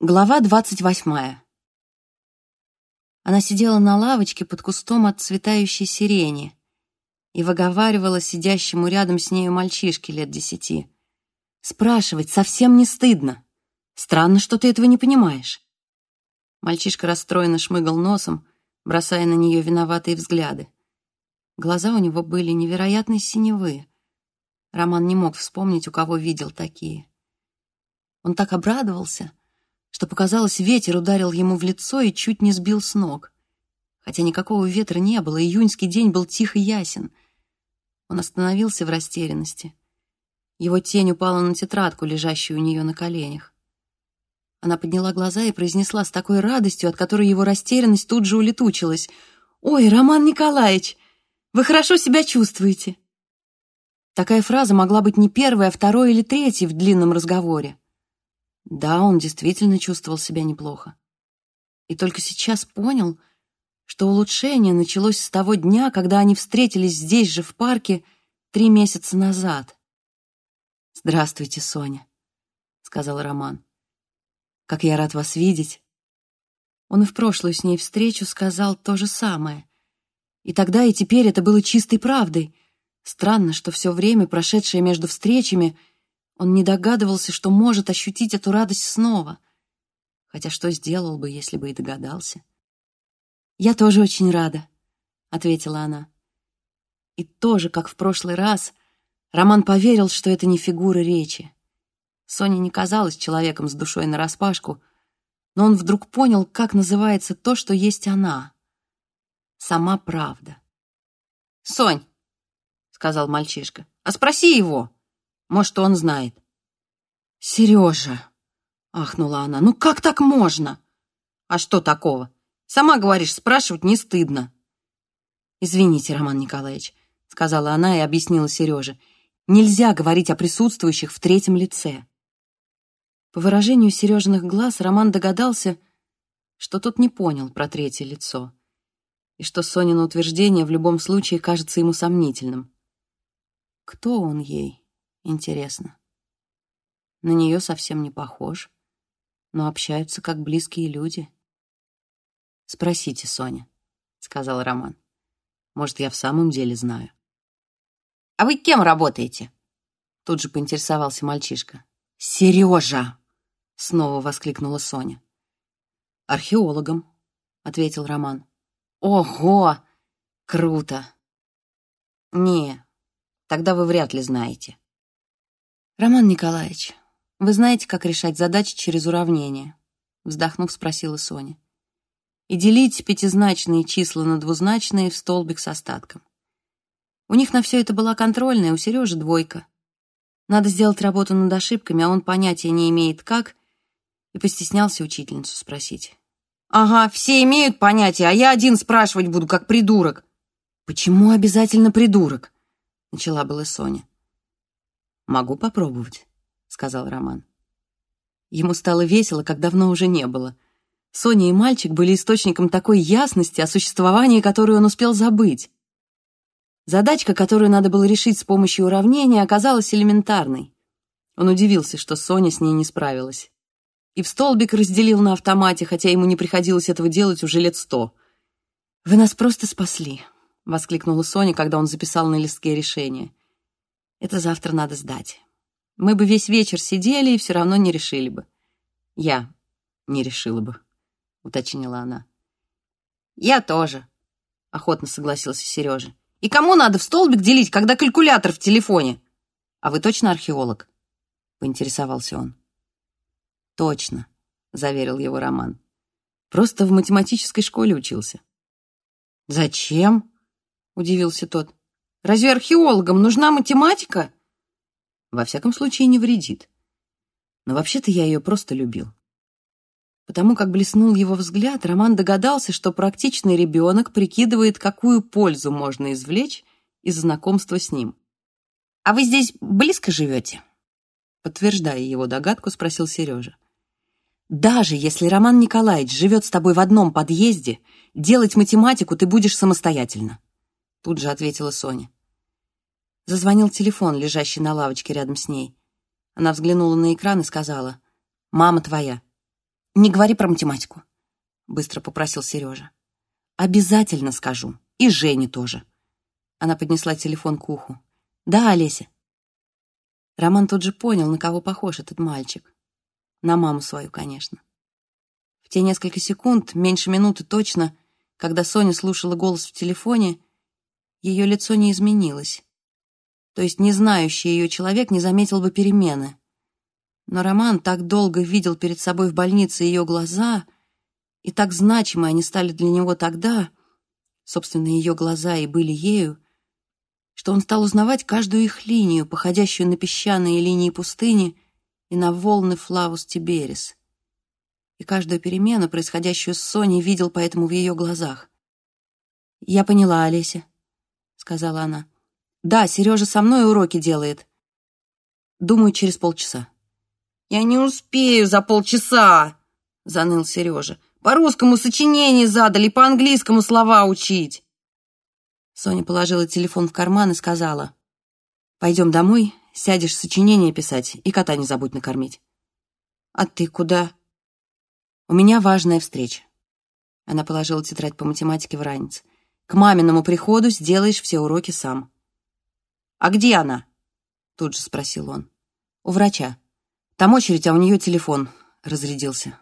Глава двадцать восьмая. Она сидела на лавочке под кустом отцветающей сирени и выговаривала сидящему рядом с нею мальчишке лет десяти. «Спрашивать совсем не стыдно. Странно, что ты этого не понимаешь». Мальчишка расстроенно шмыгал носом, бросая на нее виноватые взгляды. Глаза у него были невероятно синевые. Роман не мог вспомнить, у кого видел такие. Он так обрадовался — что показалось, ветер ударил ему в лицо и чуть не сбил с ног. Хотя никакого ветра не было, июньский день был тих и ясен. Он остановился в растерянности. Его тень упала на тетрадку, лежащую у нее на коленях. Она подняла глаза и произнесла с такой радостью, от которой его растерянность тут же улетучилась. «Ой, Роман Николаевич, вы хорошо себя чувствуете!» Такая фраза могла быть не первой, а второй или третьей в длинном разговоре. Да, он действительно чувствовал себя неплохо. И только сейчас понял, что улучшение началось с того дня, когда они встретились здесь же, в парке, три месяца назад. «Здравствуйте, Соня», — сказал Роман. «Как я рад вас видеть». Он и в прошлую с ней встречу сказал то же самое. И тогда, и теперь это было чистой правдой. Странно, что все время, прошедшее между встречами, — он не догадывался, что может ощутить эту радость снова. Хотя что сделал бы, если бы и догадался? «Я тоже очень рада», — ответила она. И тоже, как в прошлый раз, Роман поверил, что это не фигура речи. Соня не казалась человеком с душой нараспашку, но он вдруг понял, как называется то, что есть она. Сама правда. «Сонь», — сказал мальчишка, — «а спроси его». Может, он знает. «Сережа!» — ахнула она. «Ну как так можно?» «А что такого? Сама говоришь, спрашивать не стыдно». «Извините, Роман Николаевич», — сказала она и объяснила Сереже. «Нельзя говорить о присутствующих в третьем лице». По выражению Сережиных глаз Роман догадался, что тот не понял про третье лицо и что Сонина утверждение в любом случае кажется ему сомнительным. Кто он ей? Интересно. На нее совсем не похож, но общаются как близкие люди. «Спросите, Соня», — сказал Роман. «Может, я в самом деле знаю». «А вы кем работаете?» Тут же поинтересовался мальчишка. «Сережа!» — снова воскликнула Соня. «Археологом», — ответил Роман. «Ого! Круто!» «Не, тогда вы вряд ли знаете», «Роман Николаевич, вы знаете, как решать задачи через уравнение?» Вздохнув, спросила Соня. «И делить пятизначные числа на двузначные в столбик с остатком. У них на все это была контрольная, у Сережи двойка. Надо сделать работу над ошибками, а он понятия не имеет как, и постеснялся учительницу спросить. «Ага, все имеют понятие, а я один спрашивать буду, как придурок». «Почему обязательно придурок?» — начала была Соня. «Могу попробовать», — сказал Роман. Ему стало весело, как давно уже не было. Соня и мальчик были источником такой ясности, о существовании которой он успел забыть. Задачка, которую надо было решить с помощью уравнения, оказалась элементарной. Он удивился, что Соня с ней не справилась. И в столбик разделил на автомате, хотя ему не приходилось этого делать уже лет сто. «Вы нас просто спасли», — воскликнула Соня, когда он записал на листке решение. Это завтра надо сдать. Мы бы весь вечер сидели и все равно не решили бы. Я не решила бы, уточнила она. Я тоже, охотно согласился Сережа. И кому надо в столбик делить, когда калькулятор в телефоне? А вы точно археолог? Поинтересовался он. Точно, заверил его Роман. Просто в математической школе учился. Зачем? Удивился тот. Разве археологам нужна математика? Во всяком случае, не вредит. Но вообще-то я ее просто любил. Потому как блеснул его взгляд, Роман догадался, что практичный ребенок прикидывает, какую пользу можно извлечь из знакомства с ним. «А вы здесь близко живете?» Подтверждая его догадку, спросил Сережа. «Даже если Роман Николаевич живет с тобой в одном подъезде, делать математику ты будешь самостоятельно», тут же ответила Соня. Зазвонил телефон, лежащий на лавочке рядом с ней. Она взглянула на экран и сказала, «Мама твоя». «Не говори про математику», — быстро попросил Сережа. «Обязательно скажу. И Жене тоже». Она поднесла телефон к уху. «Да, Олеся». Роман тут же понял, на кого похож этот мальчик. На маму свою, конечно. В те несколько секунд, меньше минуты точно, когда Соня слушала голос в телефоне, ее лицо не изменилось. То есть не знающий ее человек не заметил бы перемены. Но Роман так долго видел перед собой в больнице ее глаза, и так значимы они стали для него тогда, собственно, ее глаза и были ею, что он стал узнавать каждую их линию, походящую на песчаные линии пустыни и на волны Флавус Тиберис. И каждую перемену, происходящую с Соней, видел поэтому в ее глазах. «Я поняла, Олеся», — сказала она. «Да, Сережа со мной уроки делает. Думаю, через полчаса». «Я не успею за полчаса!» — заныл Сережа. «По русскому сочинение задали, по английскому слова учить!» Соня положила телефон в карман и сказала. «Пойдем домой, сядешь сочинение писать и кота не забудь накормить». «А ты куда?» «У меня важная встреча». Она положила тетрадь по математике в ранец. «К маминому приходу сделаешь все уроки сам». «А где она?» Тут же спросил он. «У врача». Там очередь, а у нее телефон разрядился.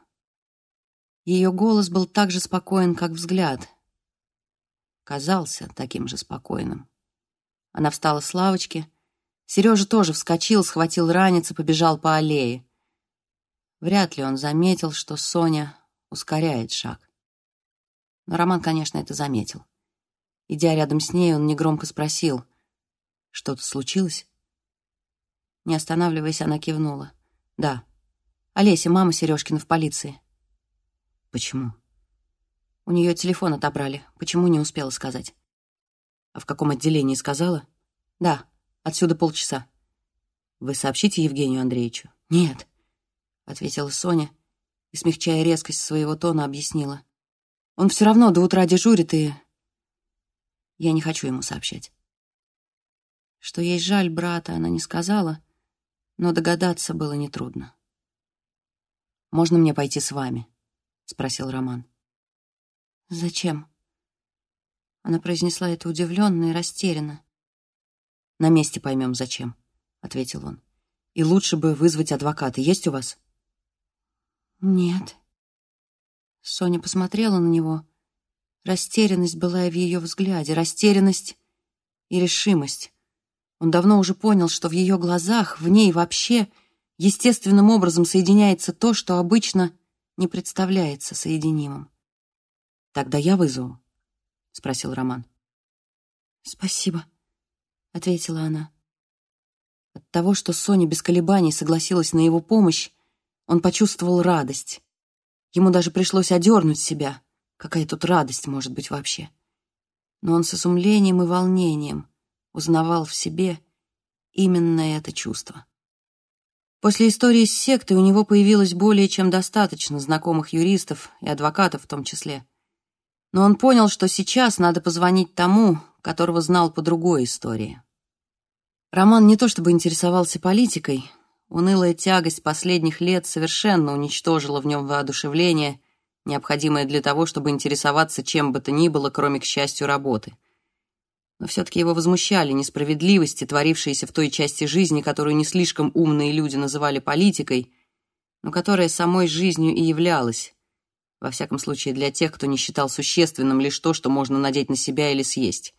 Ее голос был так же спокоен, как взгляд. Казался таким же спокойным. Она встала с лавочки. Сережа тоже вскочил, схватил ранец и побежал по аллее. Вряд ли он заметил, что Соня ускоряет шаг. Но Роман, конечно, это заметил. Идя рядом с ней, он негромко спросил, «Что-то случилось?» Не останавливаясь, она кивнула. Да. Олеся, мама Сережкина в полиции. Почему? У нее телефон отобрали. Почему не успела сказать? А в каком отделении сказала? Да, отсюда полчаса. Вы сообщите Евгению Андреевичу? Нет, ответила Соня и, смягчая резкость своего тона, объяснила. Он все равно до утра дежурит, и я не хочу ему сообщать. Что ей жаль брата, она не сказала, но догадаться было нетрудно. «Можно мне пойти с вами?» — спросил Роман. «Зачем?» Она произнесла это удивленно и растерянно. «На месте поймем, зачем», — ответил он. «И лучше бы вызвать адвоката. Есть у вас?» «Нет». Соня посмотрела на него. Растерянность была и в ее взгляде, растерянность и решимость. Он давно уже понял, что в ее глазах, в ней вообще, естественным образом соединяется то, что обычно не представляется соединимым. «Тогда я вызову», — спросил Роман. «Спасибо», — ответила она. От того, что Соня без колебаний согласилась на его помощь, он почувствовал радость. Ему даже пришлось одернуть себя. Какая тут радость может быть вообще? Но он с изумлением и волнением узнавал в себе именно это чувство. После истории с сектой у него появилось более чем достаточно знакомых юристов и адвокатов в том числе. Но он понял, что сейчас надо позвонить тому, которого знал по другой истории. Роман не то чтобы интересовался политикой, унылая тягость последних лет совершенно уничтожила в нем воодушевление, необходимое для того, чтобы интересоваться чем бы то ни было, кроме, к счастью, работы но все-таки его возмущали несправедливости, творившиеся в той части жизни, которую не слишком умные люди называли политикой, но которая самой жизнью и являлась, во всяком случае для тех, кто не считал существенным лишь то, что можно надеть на себя или съесть.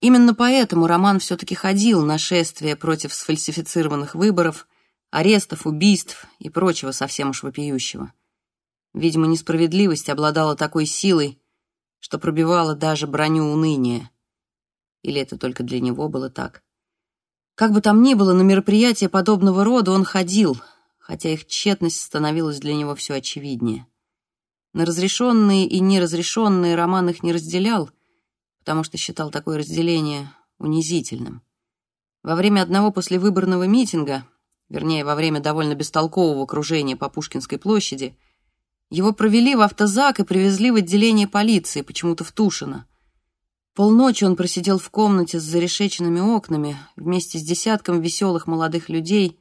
Именно поэтому Роман все-таки ходил на шествие против сфальсифицированных выборов, арестов, убийств и прочего совсем уж вопиющего. Видимо, несправедливость обладала такой силой, что пробивала даже броню уныния. Или это только для него было так? Как бы там ни было, на мероприятия подобного рода он ходил, хотя их тщетность становилась для него все очевиднее. На разрешенные и неразрешенные Роман их не разделял, потому что считал такое разделение унизительным. Во время одного послевыборного митинга, вернее, во время довольно бестолкового кружения по Пушкинской площади, его провели в автозак и привезли в отделение полиции, почему-то в Тушино. Полночи он просидел в комнате с зарешеченными окнами вместе с десятком веселых молодых людей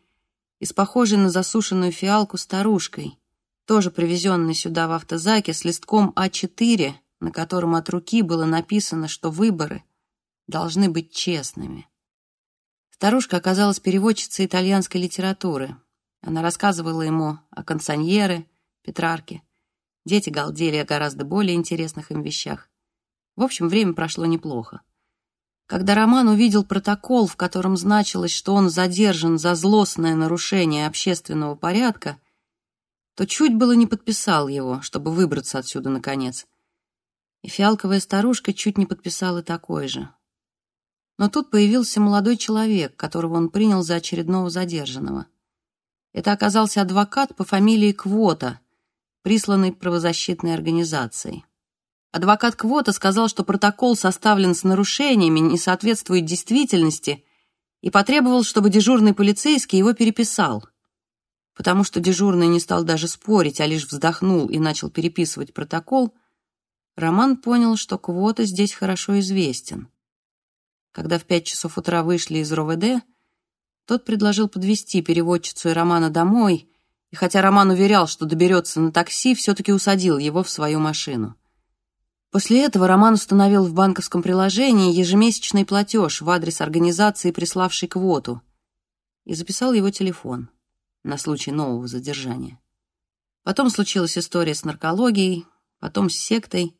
и с похожей на засушенную фиалку старушкой, тоже привезенный сюда в автозаке, с листком А4, на котором от руки было написано, что выборы должны быть честными. Старушка оказалась переводчицей итальянской литературы. Она рассказывала ему о консаньере, Петрарке. Дети галдели о гораздо более интересных им вещах. В общем, время прошло неплохо. Когда Роман увидел протокол, в котором значилось, что он задержан за злостное нарушение общественного порядка, то чуть было не подписал его, чтобы выбраться отсюда наконец. И фиалковая старушка чуть не подписала такой же. Но тут появился молодой человек, которого он принял за очередного задержанного. Это оказался адвокат по фамилии Квота, присланный правозащитной организацией. Адвокат Квота сказал, что протокол составлен с нарушениями, не соответствует действительности, и потребовал, чтобы дежурный полицейский его переписал. Потому что дежурный не стал даже спорить, а лишь вздохнул и начал переписывать протокол, Роман понял, что Квота здесь хорошо известен. Когда в пять часов утра вышли из РОВД, тот предложил подвести переводчицу и Романа домой, и хотя Роман уверял, что доберется на такси, все-таки усадил его в свою машину. После этого Роман установил в банковском приложении ежемесячный платеж в адрес организации, приславшей квоту, и записал его телефон на случай нового задержания. Потом случилась история с наркологией, потом с сектой,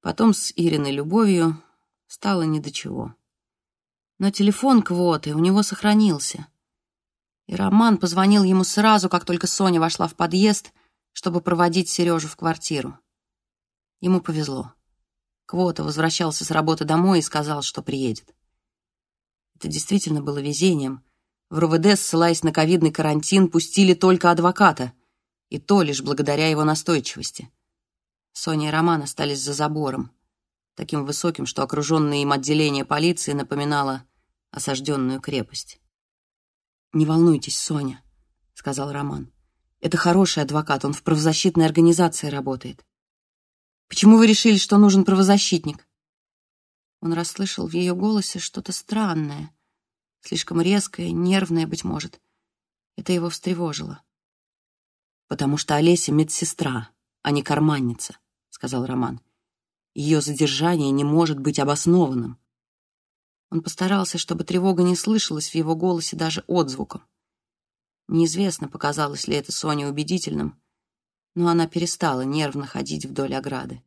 потом с Ириной любовью, стало ни до чего. Но телефон Квоты у него сохранился. И Роман позвонил ему сразу, как только Соня вошла в подъезд, чтобы проводить Сережу в квартиру. Ему повезло. Квота возвращался с работы домой и сказал, что приедет. Это действительно было везением. В РУВД, ссылаясь на ковидный карантин, пустили только адвоката, и то лишь благодаря его настойчивости. Соня и Роман остались за забором, таким высоким, что окруженное им отделение полиции напоминало осажденную крепость. «Не волнуйтесь, Соня», — сказал Роман. «Это хороший адвокат, он в правозащитной организации работает. Почему вы решили, что нужен правозащитник?» Он расслышал в ее голосе что-то странное, слишком резкое, нервное, быть может. Это его встревожило. «Потому что Олеся — медсестра, а не карманница», — сказал Роман. «Ее задержание не может быть обоснованным. Он постарался, чтобы тревога не слышалась в его голосе даже отзвуком. Неизвестно, показалось ли это Соне убедительным, но она перестала нервно ходить вдоль ограды.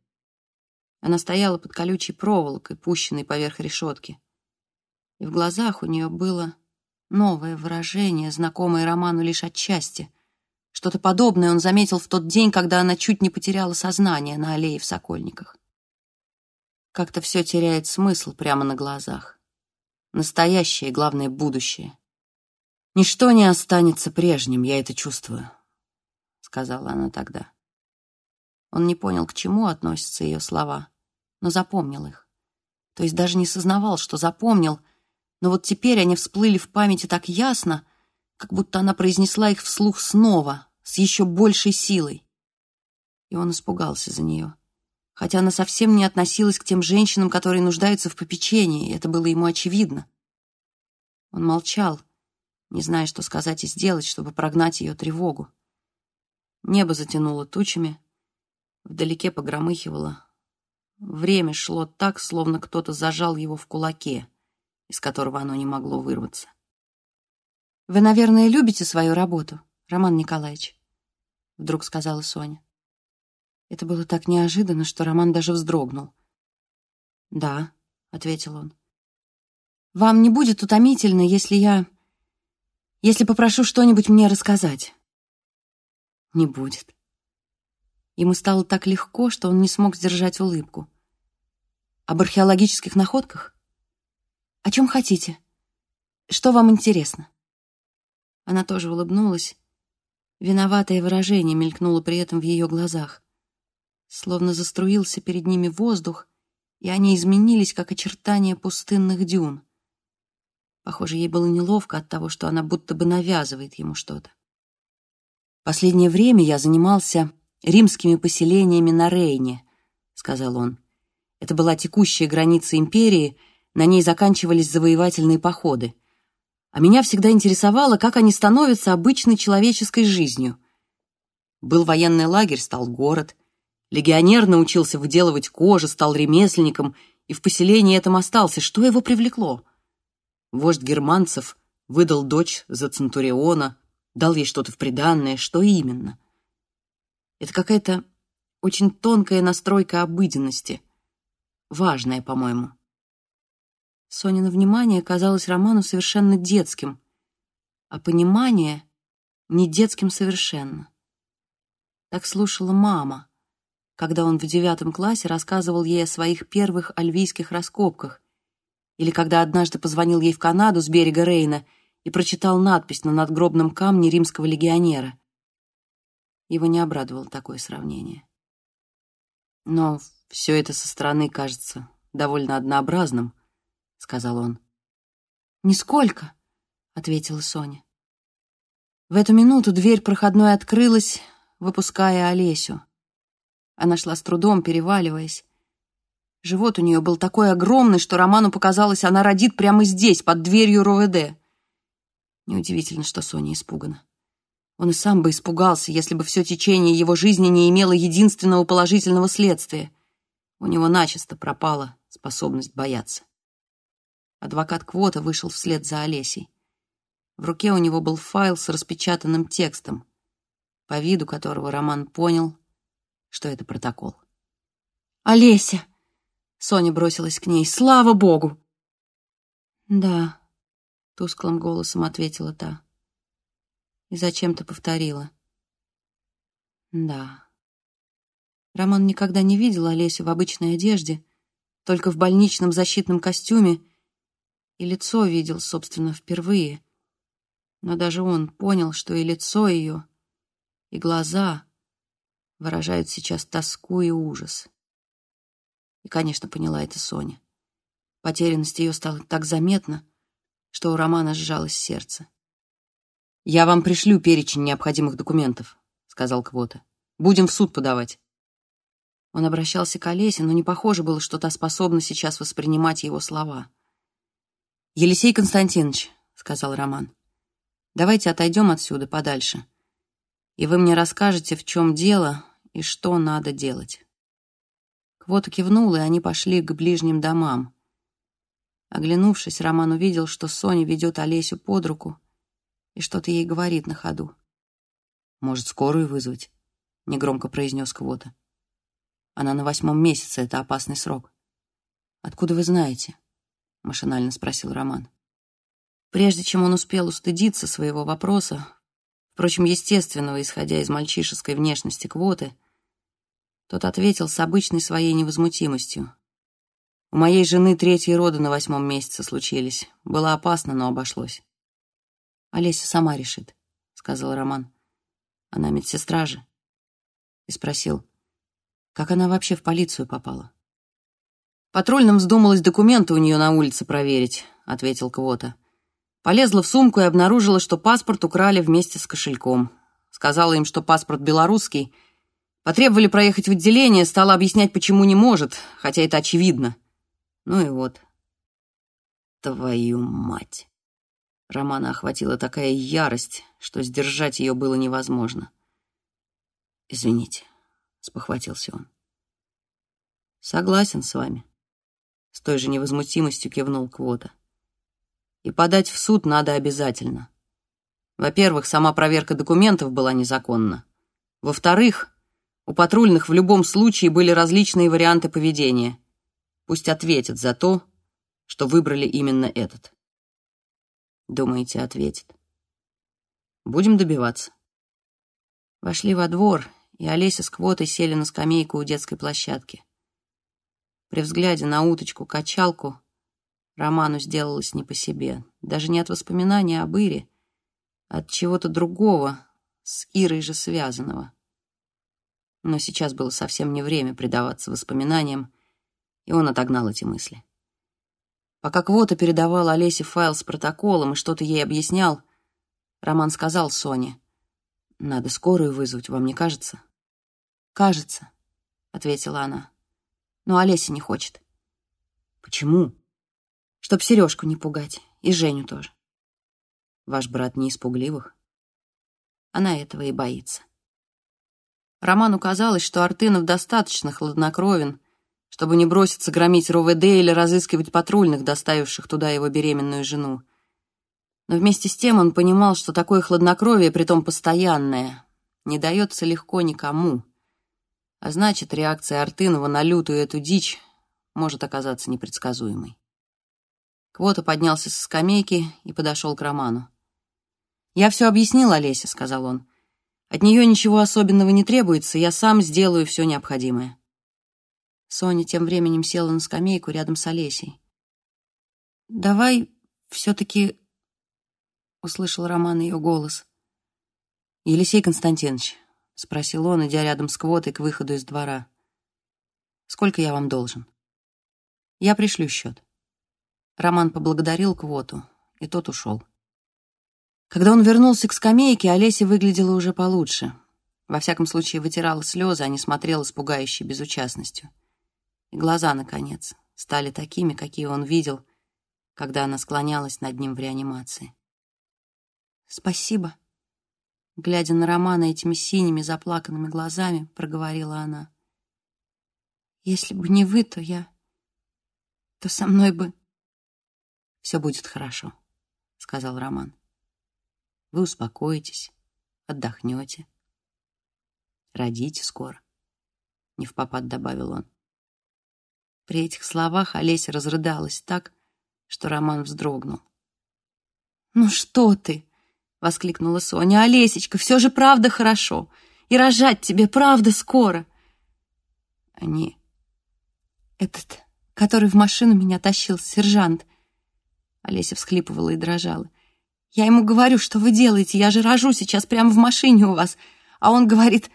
Она стояла под колючей проволокой, пущенной поверх решетки. И в глазах у нее было новое выражение, знакомое Роману лишь отчасти. Что-то подобное он заметил в тот день, когда она чуть не потеряла сознание на аллее в Сокольниках. Как-то все теряет смысл прямо на глазах настоящее и, главное, будущее. Ничто не останется прежним, я это чувствую, — сказала она тогда. Он не понял, к чему относятся ее слова, но запомнил их. То есть даже не сознавал, что запомнил, но вот теперь они всплыли в памяти так ясно, как будто она произнесла их вслух снова, с еще большей силой. И он испугался за нее хотя она совсем не относилась к тем женщинам, которые нуждаются в попечении, и это было ему очевидно. Он молчал, не зная, что сказать и сделать, чтобы прогнать ее тревогу. Небо затянуло тучами, вдалеке погромыхивало. Время шло так, словно кто-то зажал его в кулаке, из которого оно не могло вырваться. «Вы, наверное, любите свою работу, Роман Николаевич?» — вдруг сказала Соня. Это было так неожиданно, что Роман даже вздрогнул. «Да», — ответил он. «Вам не будет утомительно, если я... если попрошу что-нибудь мне рассказать?» «Не будет». Ему стало так легко, что он не смог сдержать улыбку. «Об археологических находках? О чем хотите? Что вам интересно?» Она тоже улыбнулась. Виноватое выражение мелькнуло при этом в ее глазах. Словно заструился перед ними воздух, и они изменились, как очертания пустынных дюн. Похоже, ей было неловко от того, что она будто бы навязывает ему что-то. «Последнее время я занимался римскими поселениями на Рейне», — сказал он. «Это была текущая граница империи, на ней заканчивались завоевательные походы. А меня всегда интересовало, как они становятся обычной человеческой жизнью. Был военный лагерь, стал город. Легионер научился выделывать кожу, стал ремесленником, и в поселении этом остался. Что его привлекло? Вождь германцев выдал дочь за Центуриона, дал ей что-то в приданное. Что именно? Это какая-то очень тонкая настройка обыденности. Важная, по-моему. Сонина внимание казалось Роману совершенно детским, а понимание — не детским совершенно. Так слушала мама, когда он в девятом классе рассказывал ей о своих первых альвийских раскопках, или когда однажды позвонил ей в Канаду с берега Рейна и прочитал надпись на надгробном камне римского легионера. Его не обрадовало такое сравнение. Но все это со стороны кажется довольно однообразным, — сказал он. «Нисколько», — ответила Соня. В эту минуту дверь проходной открылась, выпуская Олесю. Она шла с трудом, переваливаясь. Живот у нее был такой огромный, что Роману показалось, она родит прямо здесь, под дверью РОВД. Неудивительно, что Соня испугана. Он и сам бы испугался, если бы все течение его жизни не имело единственного положительного следствия. У него начисто пропала способность бояться. Адвокат Квота вышел вслед за Олесей. В руке у него был файл с распечатанным текстом, по виду которого Роман понял, что это протокол. «Олеся!» — Соня бросилась к ней. «Слава Богу!» «Да», — тусклым голосом ответила та. И зачем-то повторила. «Да». Роман никогда не видел Олесю в обычной одежде, только в больничном защитном костюме — и лицо видел, собственно, впервые. Но даже он понял, что и лицо ее, и глаза выражают сейчас тоску и ужас. И, конечно, поняла это Соня. Потерянность ее стала так заметна, что у Романа сжалось сердце. «Я вам пришлю перечень необходимых документов», — сказал Квота. «Будем в суд подавать». Он обращался к Олесе, но не похоже было, что та способна сейчас воспринимать его слова. «Елисей Константинович», — сказал Роман, — «давайте отойдем отсюда подальше, и вы мне расскажете, в чем дело и что надо делать». Квота кивнул, и они пошли к ближним домам. Оглянувшись, Роман увидел, что Соня ведет Олесю под руку и что-то ей говорит на ходу. «Может, скорую вызвать?» — негромко произнес Квота. «Она на восьмом месяце, это опасный срок». «Откуда вы знаете?» — машинально спросил Роман. Прежде чем он успел устыдиться своего вопроса, впрочем, естественного, исходя из мальчишеской внешности квоты, тот ответил с обычной своей невозмутимостью. «У моей жены третьи роды на восьмом месяце случились. Было опасно, но обошлось». «Олеся сама решит», — сказал Роман. «Она медсестра же». И спросил, как она вообще в полицию попала. «Патрульным вздумалось документы у нее на улице проверить», — ответил Квота. Полезла в сумку и обнаружила, что паспорт украли вместе с кошельком. Сказала им, что паспорт белорусский. Потребовали проехать в отделение, стала объяснять, почему не может, хотя это очевидно. Ну и вот. Твою мать. Романа охватила такая ярость, что сдержать ее было невозможно. «Извините», — спохватился он. «Согласен с вами», с той же невозмутимостью кивнул Квота. И подать в суд надо обязательно. Во-первых, сама проверка документов была незаконна. Во-вторых, у патрульных в любом случае были различные варианты поведения. Пусть ответят за то, что выбрали именно этот. Думаете, ответит? Будем добиваться. Вошли во двор, и Олеся с Квотой сели на скамейку у детской площадки. При взгляде на уточку-качалку Роману сделалось не по себе. Даже не от воспоминания об Ире, а от чего-то другого, с Ирой же связанного. Но сейчас было совсем не время предаваться воспоминаниям, и он отогнал эти мысли. Пока Квота передавал Олесе файл с протоколом и что-то ей объяснял, Роман сказал Соне, «Надо скорую вызвать, вам не кажется?» «Кажется», — ответила она но Олеся не хочет. Почему? Чтоб Сережку не пугать, и Женю тоже. Ваш брат не из пугливых? Она этого и боится. Роману казалось, что Артынов достаточно хладнокровен, чтобы не броситься громить РОВД или разыскивать патрульных, доставивших туда его беременную жену. Но вместе с тем он понимал, что такое хладнокровие, притом постоянное, не дается легко никому. А значит, реакция Артынова на лютую эту дичь может оказаться непредсказуемой. Квота поднялся со скамейки и подошел к Роману. «Я все объяснил Олесе», — сказал он. От нее ничего особенного не требуется, я сам сделаю все необходимое. Соня тем временем села на скамейку рядом с Олесей. «Давай все-таки...» — услышал Роман ее голос. «Елисей Константинович», — спросил он, идя рядом с квотой к выходу из двора. «Сколько я вам должен?» «Я пришлю счет». Роман поблагодарил квоту, и тот ушел. Когда он вернулся к скамейке, Олеся выглядела уже получше. Во всяком случае, вытирала слезы, а не смотрела с пугающей безучастностью. И глаза, наконец, стали такими, какие он видел, когда она склонялась над ним в реанимации. «Спасибо», — глядя на Романа этими синими заплаканными глазами, проговорила она. «Если бы не вы, то я... то со мной бы...» «Все будет хорошо», — сказал Роман. Вы успокоитесь, отдохнете. Родите скоро. Не в попад добавил он. При этих словах Олеся разрыдалась так, что Роман вздрогнул. «Ну что ты?» — воскликнула Соня. «Олесечка, все же правда хорошо. И рожать тебе правда скоро». Они... Этот, который в машину меня тащил, сержант. Олеся всхлипывала и дрожала. Я ему говорю, что вы делаете, я же рожу сейчас прямо в машине у вас. А он говорит,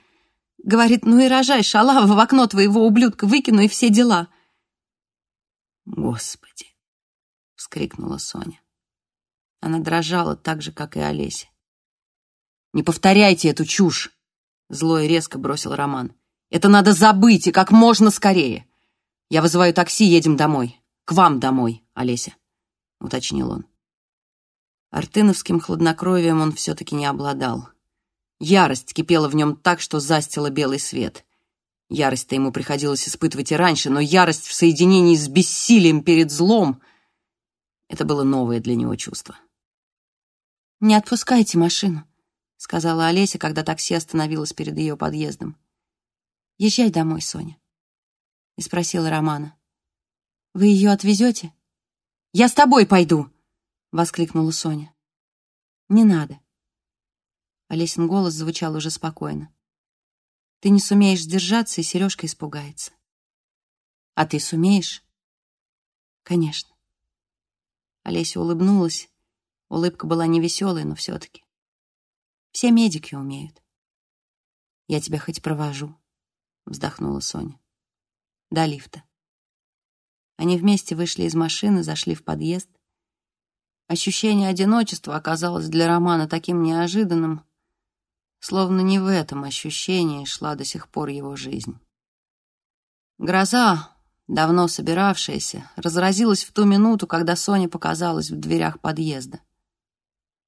говорит, ну и рожай, шалава, в окно твоего ублюдка выкину и все дела. Господи, вскрикнула Соня. Она дрожала так же, как и Олеся. «Не повторяйте эту чушь!» Зло и резко бросил Роман. «Это надо забыть и как можно скорее. Я вызываю такси, едем домой. К вам домой, Олеся», — уточнил он. Артыновским хладнокровием он все-таки не обладал. Ярость кипела в нем так, что застила белый свет. Ярость-то ему приходилось испытывать и раньше, но ярость в соединении с бессилием перед злом — это было новое для него чувство. «Не отпускайте машину», — сказала Олеся, когда такси остановилось перед ее подъездом. «Езжай домой, Соня», — и спросила Романа. «Вы ее отвезете?» «Я с тобой пойду», — воскликнула Соня. «Не надо». Олесин голос звучал уже спокойно. «Ты не сумеешь сдержаться, и Сережка испугается». «А ты сумеешь?» «Конечно». Олеся улыбнулась. Улыбка была невеселой, но все-таки. «Все медики умеют». «Я тебя хоть провожу», — вздохнула Соня. «До лифта». Они вместе вышли из машины, зашли в подъезд. Ощущение одиночества оказалось для Романа таким неожиданным, словно не в этом ощущении шла до сих пор его жизнь. Гроза, давно собиравшаяся, разразилась в ту минуту, когда Соня показалась в дверях подъезда.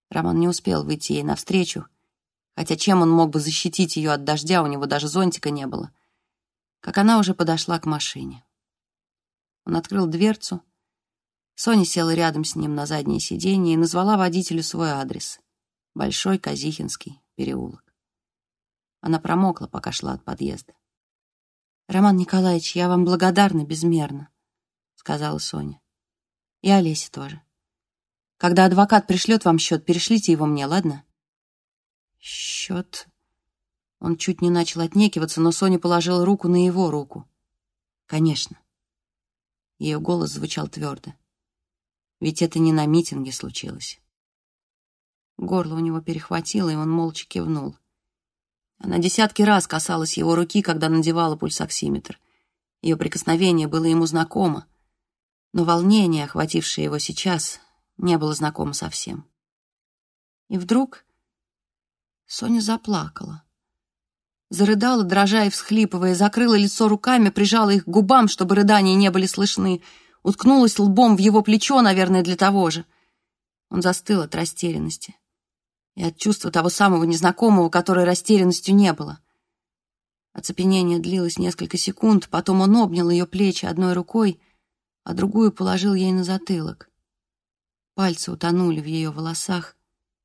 Роман не успел выйти ей навстречу, хотя чем он мог бы защитить ее от дождя, у него даже зонтика не было, как она уже подошла к машине. Он открыл дверцу, Соня села рядом с ним на заднее сиденье и назвала водителю свой адрес. Большой Казихинский переулок. Она промокла, пока шла от подъезда. «Роман Николаевич, я вам благодарна безмерно», — сказала Соня. «И Олесе тоже. Когда адвокат пришлет вам счет, перешлите его мне, ладно?» «Счет...» Он чуть не начал отнекиваться, но Соня положила руку на его руку. «Конечно». Ее голос звучал твердо. Ведь это не на митинге случилось. Горло у него перехватило, и он молча кивнул. Она десятки раз касалась его руки, когда надевала пульсоксиметр. Ее прикосновение было ему знакомо, но волнение, охватившее его сейчас, не было знакомо совсем. И вдруг Соня заплакала. Зарыдала, дрожа и всхлипывая, закрыла лицо руками, прижала их к губам, чтобы рыдания не были слышны — уткнулась лбом в его плечо, наверное, для того же. Он застыл от растерянности и от чувства того самого незнакомого, которое растерянностью не было. Оцепенение длилось несколько секунд, потом он обнял ее плечи одной рукой, а другую положил ей на затылок. Пальцы утонули в ее волосах,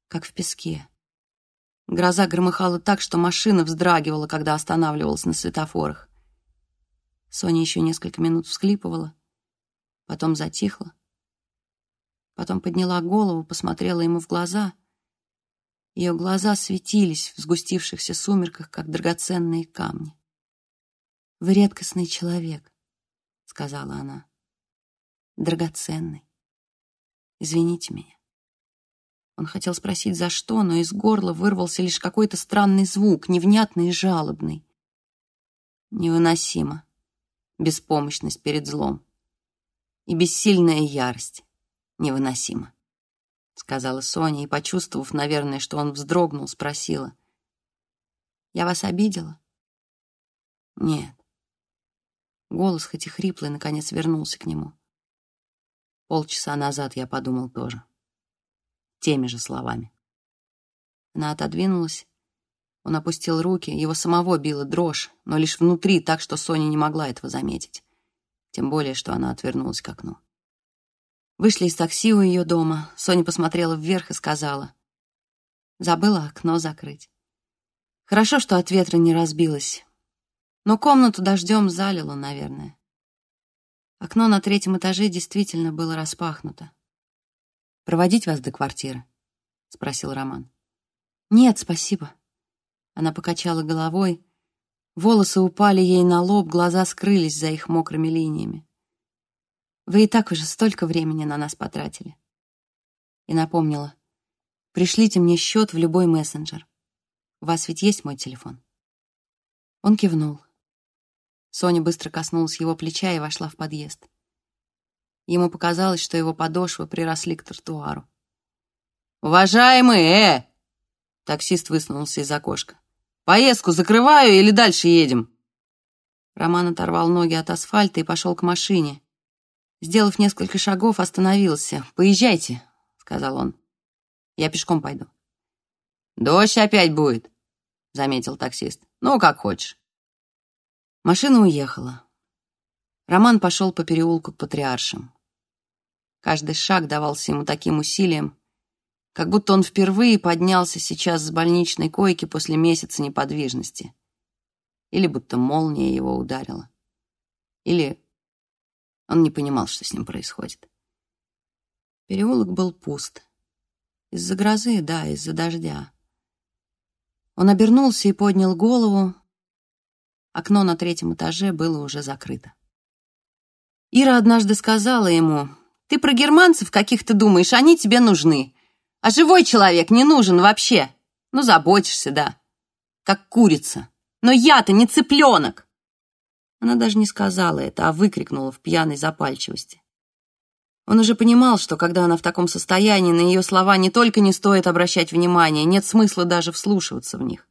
как в песке. Гроза громыхала так, что машина вздрагивала, когда останавливалась на светофорах. Соня еще несколько минут всхлипывала, потом затихла. Потом подняла голову, посмотрела ему в глаза. Ее глаза светились в сгустившихся сумерках, как драгоценные камни. «Вы редкостный человек», — сказала она. «Драгоценный. Извините меня». Он хотел спросить, за что, но из горла вырвался лишь какой-то странный звук, невнятный и жалобный. Невыносимо. Беспомощность перед злом. И бессильная ярость. Невыносимо. Сказала Соня и, почувствовав, наверное, что он вздрогнул, спросила. «Я вас обидела?» «Нет». Голос, хоть и хриплый, наконец вернулся к нему. Полчаса назад я подумал тоже теми же словами. Она отодвинулась. Он опустил руки, его самого била дрожь, но лишь внутри, так что Соня не могла этого заметить. Тем более, что она отвернулась к окну. Вышли из такси у ее дома. Соня посмотрела вверх и сказала. Забыла окно закрыть. Хорошо, что от ветра не разбилось. Но комнату дождем залило, наверное. Окно на третьем этаже действительно было распахнуто. Проводить вас до квартиры?» — спросил Роман. «Нет, спасибо». Она покачала головой. Волосы упали ей на лоб, глаза скрылись за их мокрыми линиями. «Вы и так уже столько времени на нас потратили». И напомнила. «Пришлите мне счет в любой мессенджер. У вас ведь есть мой телефон?» Он кивнул. Соня быстро коснулась его плеча и вошла в подъезд. Ему показалось, что его подошвы приросли к тротуару. «Уважаемые, э!» Таксист высунулся из окошка. «Поездку закрываю или дальше едем?» Роман оторвал ноги от асфальта и пошел к машине. Сделав несколько шагов, остановился. «Поезжайте», — сказал он. «Я пешком пойду». «Дождь опять будет», — заметил таксист. «Ну, как хочешь». Машина уехала. Роман пошел по переулку к Патриаршим. Каждый шаг давался ему таким усилием, как будто он впервые поднялся сейчас с больничной койки после месяца неподвижности. Или будто молния его ударила. Или он не понимал, что с ним происходит. Переулок был пуст. Из-за грозы, да, из-за дождя. Он обернулся и поднял голову. Окно на третьем этаже было уже закрыто. Ира однажды сказала ему, «Ты про германцев каких-то думаешь, они тебе нужны. А живой человек не нужен вообще. Ну, заботишься, да. Как курица. Но я-то не цыпленок!» Она даже не сказала это, а выкрикнула в пьяной запальчивости. Он уже понимал, что когда она в таком состоянии, на ее слова не только не стоит обращать внимания, нет смысла даже вслушиваться в них.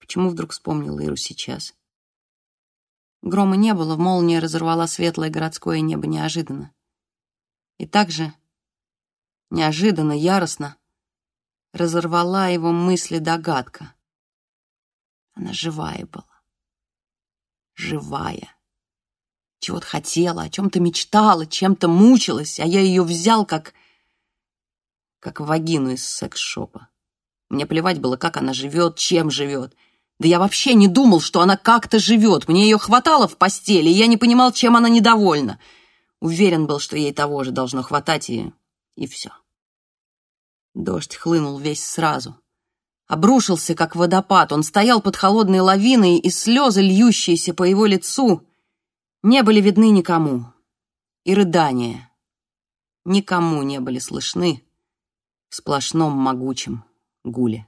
Почему вдруг вспомнил Иру сейчас? Грома не было, молния разорвала светлое городское небо неожиданно. И также неожиданно, яростно разорвала его мысли догадка. Она живая была. Живая. Чего-то хотела, о чем-то мечтала, чем-то мучилась, а я ее взял как... как вагину из секс-шопа. Мне плевать было, как она живет, чем живет. Да я вообще не думал, что она как-то живет. Мне ее хватало в постели, и я не понимал, чем она недовольна. Уверен был, что ей того же должно хватать, и... и все. Дождь хлынул весь сразу. Обрушился, как водопад. Он стоял под холодной лавиной, и слезы, льющиеся по его лицу, не были видны никому. И рыдания никому не были слышны в сплошном могучем гуле.